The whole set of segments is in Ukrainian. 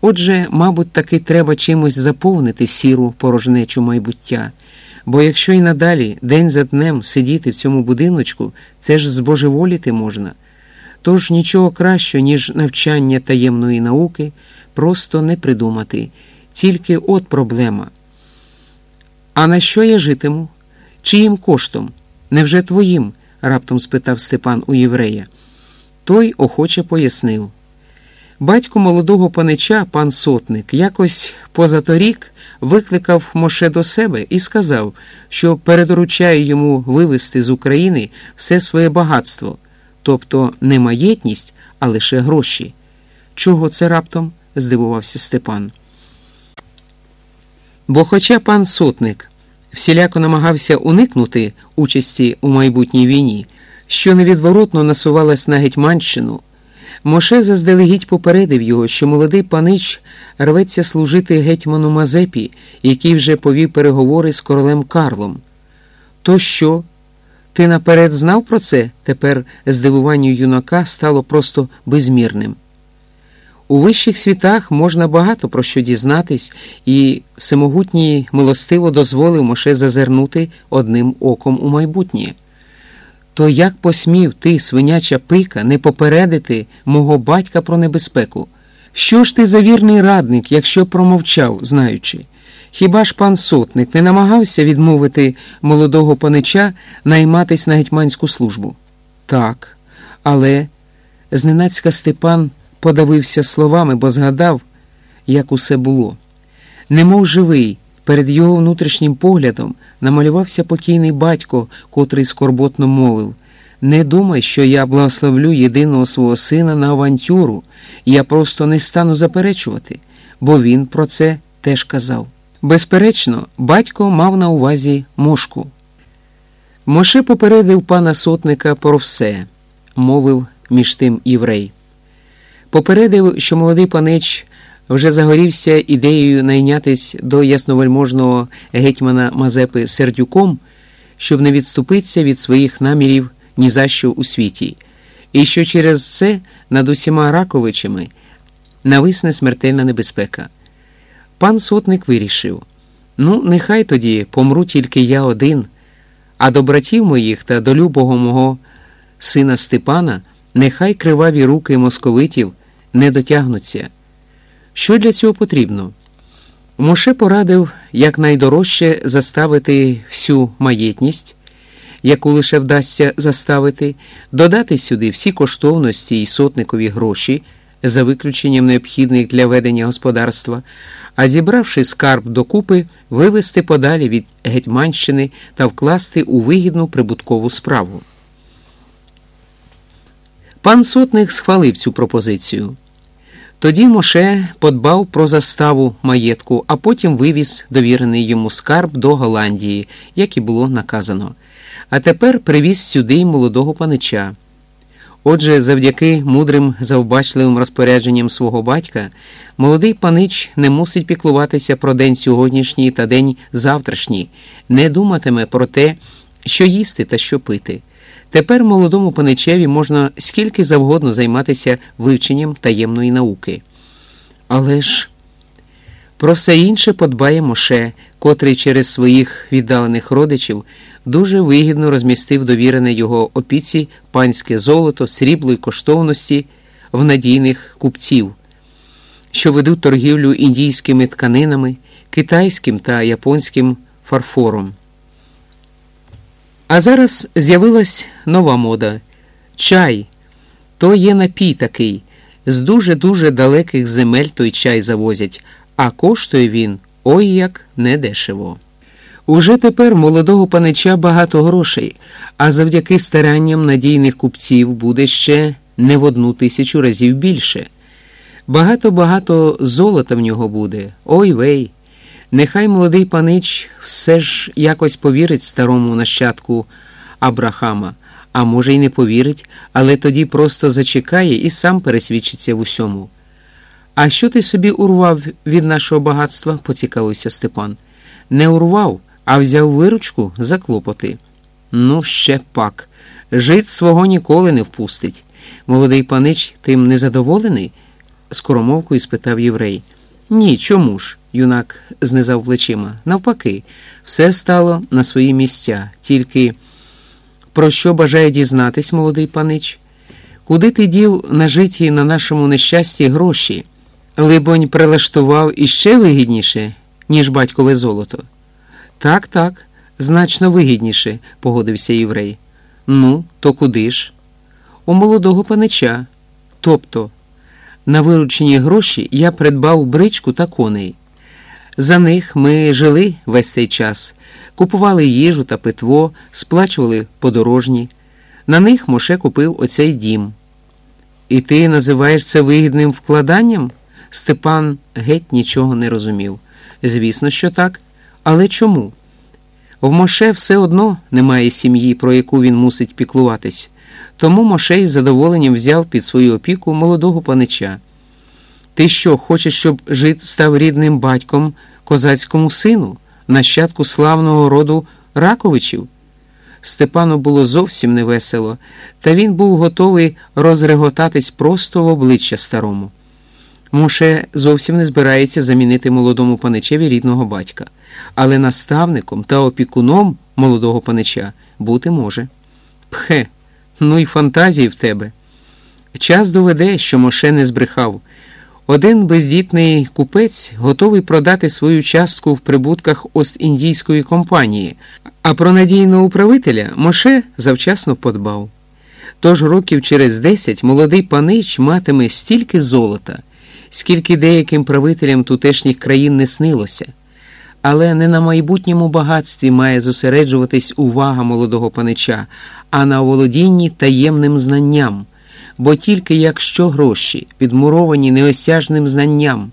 Отже, мабуть, таки треба чимось заповнити сіру порожнечу майбуття. Бо якщо й надалі день за днем сидіти в цьому будиночку, це ж збожеволіти можна. Тож нічого кращого, ніж навчання таємної науки, просто не придумати. Тільки от проблема. А на що я житиму? Чиїм коштом? Невже твоїм? раптом спитав Степан у єврея. Той охоче пояснив. Батько молодого панича, пан сотник, якось позаторік викликав Моше до себе і сказав, що передоручає йому вивезти з України все своє багатство, тобто не маєтність, а лише гроші. Чого це раптом? здивувався Степан. Бо, хоча пан сотник всіляко намагався уникнути участі у майбутній війні, що невідворотно насувалась на Гетьманщину. Моше заздалегідь попередив його, що молодий панич рветься служити гетьману Мазепі, який вже повів переговори з королем Карлом. То що? Ти наперед знав про це? Тепер здивування юнака стало просто безмірним. У вищих світах можна багато про що дізнатись, і всемогутній милостиво дозволив Моше зазирнути одним оком у майбутнє. То як посмів ти, свиняча пика, не попередити мого батька про небезпеку? Що ж ти за вірний радник, якщо промовчав, знаючи? Хіба ж пан сотник не намагався відмовити молодого панича найматись на гетьманську службу? Так, але зненацька Степан подавився словами, бо згадав, як усе було. Немов живий, перед його внутрішнім поглядом намалювався покійний батько, котрий скорботно мовив Не думай, що я благословлю єдиного свого сина на авантюру, я просто не стану заперечувати, бо він про це теж казав. Безперечно, батько мав на увазі мошку. Моше попередив пана сотника про все, мовив між тим єврей. Попередив, що молодий панич вже загорівся ідеєю найнятись до ясновельможного гетьмана Мазепи Сердюком, щоб не відступитися від своїх намірів ні за що у світі, і що через це над усіма Раковичами нависне смертельна небезпека. Пан сотник вирішив: ну, нехай тоді помру тільки я один, а до братів моїх та до любого мого сина Степана нехай криваві руки московитів не дотягнуться. Що для цього потрібно? Моше порадив якнайдорожче заставити всю маєтність, яку лише вдасться заставити, додати сюди всі коштовності і сотникові гроші, за виключенням необхідних для ведення господарства, а зібравши скарб докупи, вивести подалі від Гетьманщини та вкласти у вигідну прибуткову справу. Пан сотник схвалив цю пропозицію. Тоді Моше подбав про заставу маєтку, а потім вивіз довірений йому скарб до Голландії, як і було наказано. А тепер привіз сюди й молодого панича. Отже, завдяки мудрим завбачливим розпорядженням свого батька, молодий панич не мусить піклуватися про день сьогоднішній та день завтрашній, не думатиме про те, що їсти та що пити. Тепер молодому паничеві можна скільки завгодно займатися вивченням таємної науки. Але ж про все інше подбає Моше, котрий через своїх віддалених родичів дуже вигідно розмістив довірене його опіці панське золото, срібло й коштовності в надійних купців, що ведуть торгівлю індійськими тканинами, китайським та японським фарфором. А зараз з'явилась нова мода чай. То є напій такий. З дуже-дуже далеких земель той чай завозять, а коштує він ой як недешево. Уже тепер молодого панича багато грошей, а завдяки старанням надійних купців буде ще не в одну тисячу разів більше. Багато-багато золота в нього буде. Ой вей. Нехай молодий панич все ж якось повірить старому нащадку Абрахама, а може й не повірить, але тоді просто зачекає і сам пересвідчиться в усьому. А що ти собі урвав від нашого багатства? поцікавився Степан. Не урвав, а взяв виручку за клопоти. Ну, ще пак. Жит свого ніколи не впустить. Молодий панич тим незадоволений. скоромовкою спитав єврей. Ні, чому ж? Юнак знизав плечима. Навпаки, все стало на свої місця. Тільки про що бажає дізнатись, молодий панич? Куди ти дів нажиті на нашому нещасті гроші? Либонь, прилаштував іще вигідніше, ніж батькове золото. Так, так, значно вигідніше, погодився єврей. Ну, то куди ж? У молодого панича. Тобто, на виручені гроші я придбав бричку та коней. За них ми жили весь цей час, купували їжу та питво, сплачували подорожні. На них Моше купив оцей дім. І ти називаєш це вигідним вкладанням? Степан геть нічого не розумів. Звісно, що так. Але чому? В Моше все одно немає сім'ї, про яку він мусить піклуватись. Тому Моше із задоволенням взяв під свою опіку молодого панича. Ти що, хочеш, щоб жит став рідним батьком козацькому сину, нащадку славного роду Раковичів? Степану було зовсім невесело, та він був готовий розреготатись просто в обличчя старому. Моше зовсім не збирається замінити молодому паничеві рідного батька, але наставником та опікуном молодого панича бути може. Пхе, ну й фантазії в тебе. Час доведе, що Моше не збрехав. Один бездітний купець готовий продати свою частку в прибутках Ост-Індійської компанії, а про надійного управителя Моше завчасно подбав. Тож років через десять молодий панич матиме стільки золота, скільки деяким правителям тутешніх країн не снилося. Але не на майбутньому багатстві має зосереджуватись увага молодого панича, а на володінні таємним знанням бо тільки якщо гроші підмуровані неосяжним знанням,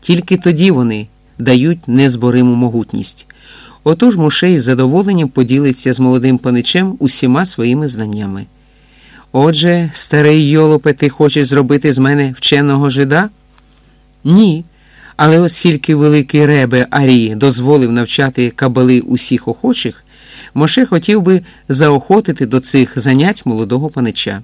тільки тоді вони дають незбориму могутність. Отож Мошей з задоволенням поділиться з молодим паничем усіма своїми знаннями. Отже, старий йолопе, ти хочеш зробити з мене вченого жида? Ні. Але оскільки великий ребе Арі дозволив навчати кабали усіх охочих, Моше хотів би заохотити до цих занять молодого панича.